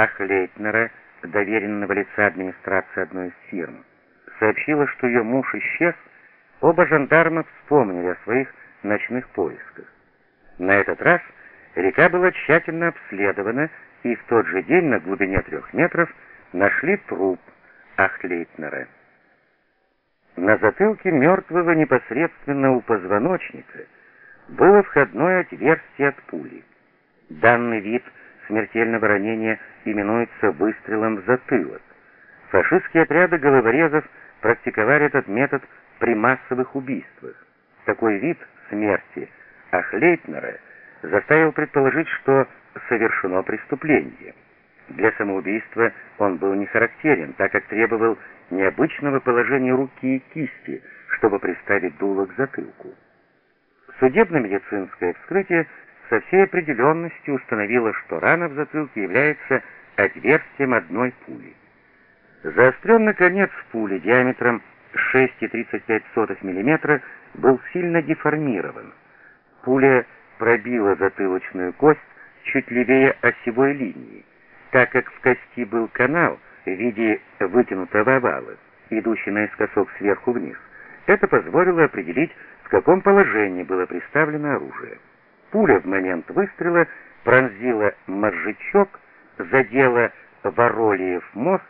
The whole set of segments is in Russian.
Ахлейтнера, доверенного лица администрации одной из фирм, сообщила, что ее муж исчез, оба жандарма вспомнили о своих ночных поисках. На этот раз река была тщательно обследована, и в тот же день на глубине трех метров нашли труп Ахлейтнера. На затылке мертвого непосредственно у позвоночника было входное отверстие от пули. Данный вид смертельного ранения именуется выстрелом в затылок. Фашистские отряды головорезов практиковали этот метод при массовых убийствах. Такой вид смерти Ахлейтнера заставил предположить, что совершено преступление. Для самоубийства он был не характерен, так как требовал необычного положения руки и кисти, чтобы приставить дуло к затылку. Судебно-медицинское вскрытие со всей определенностью установило, что рана в затылке является отверстием одной пули. Заостренный конец пули диаметром 6,35 мм был сильно деформирован. Пуля пробила затылочную кость чуть левее осевой линии. Так как в кости был канал в виде вытянутого овала, идущий наискосок сверху вниз, это позволило определить, в каком положении было приставлено оружие. Пуля в момент выстрела пронзила мозжечок, задела воролиев мост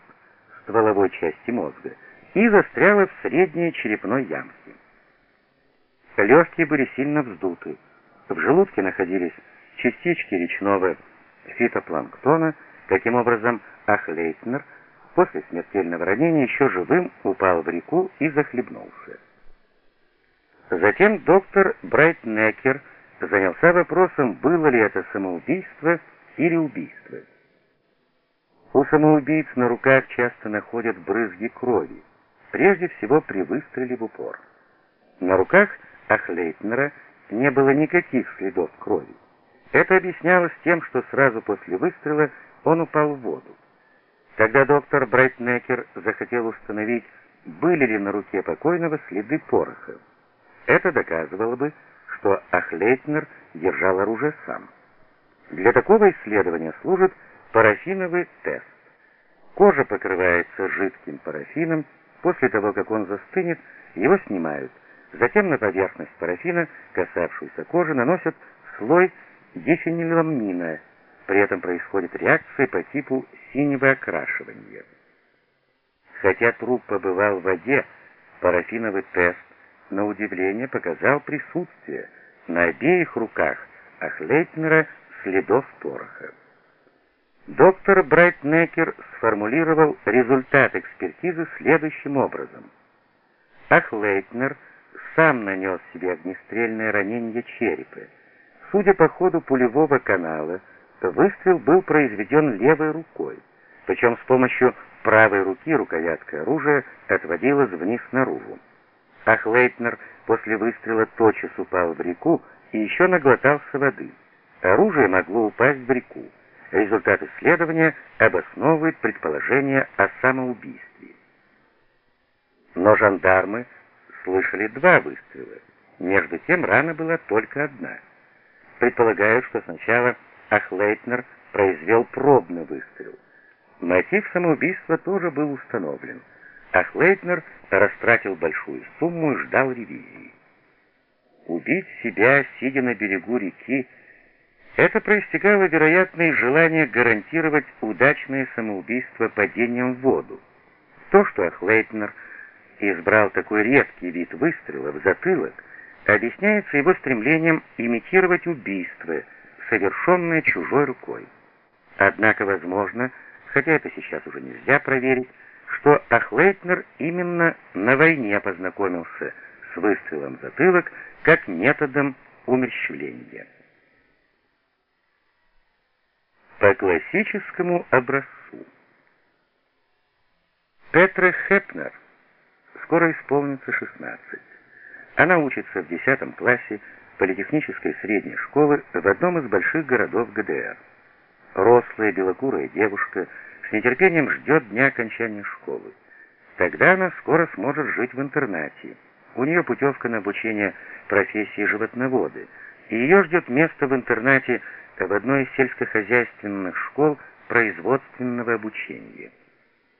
стволовой части мозга и застряла в средней черепной ямке. Легкие были сильно вздуты. В желудке находились частички речного фитопланктона, Таким образом, Ахлейтнер после смертельного ранения еще живым упал в реку и захлебнулся. Затем доктор Брайтнекер занялся вопросом, было ли это самоубийство или убийство. У самоубийц на руках часто находят брызги крови, прежде всего при выстреле в упор. На руках Ахлейтнера не было никаких следов крови. Это объяснялось тем, что сразу после выстрела он упал в воду. Тогда доктор Брайтнекер захотел установить, были ли на руке покойного следы пороха. Это доказывало бы, что Ахлейтнер держал оружие сам. Для такого исследования служит парафиновый тест. Кожа покрывается жидким парафином, после того, как он застынет, его снимают. Затем на поверхность парафина, касавшуюся кожи, наносят слой дифениламина, при этом происходит реакция по типу синего окрашивания. Хотя труп побывал в воде, парафиновый тест на удивление показал присутствие на обеих руках Ахлейтнера следов пороха. Доктор Брайтнекер сформулировал результат экспертизы следующим образом. Ахлейтнер сам нанес себе огнестрельное ранение черепа. Судя по ходу пулевого канала, Выстрел был произведен левой рукой, причем с помощью правой руки рукоятка оружия отводилась вниз наружу. Ахлейтнер после выстрела тотчас упал в реку и еще наглотался воды. Оружие могло упасть в реку. Результат исследования обосновывает предположение о самоубийстве. Но жандармы слышали два выстрела. Между тем рана была только одна. Предполагают, что сначала Ахлейтнер произвел пробный выстрел. Мотив самоубийства тоже был установлен. Ахлейтнер растратил большую сумму и ждал ревизии. Убить себя, сидя на берегу реки, это проистекало, вероятно, из желания гарантировать удачное самоубийство падением в воду. То, что Ахлейтнер избрал такой редкий вид выстрела в затылок, объясняется его стремлением имитировать убийство – совершенное чужой рукой. Однако возможно, хотя это сейчас уже нельзя проверить, что Ахлейтнер именно на войне познакомился с выстрелом затылок как методом умерщвления. По классическому образцу. Петра Хепнер скоро исполнится 16. Она учится в 10 классе политехнической средней школы в одном из больших городов ГДР. Рослая белокурая девушка с нетерпением ждет дня окончания школы. Тогда она скоро сможет жить в интернате. У нее путевка на обучение профессии животноводы, и ее ждет место в интернате в одной из сельскохозяйственных школ производственного обучения.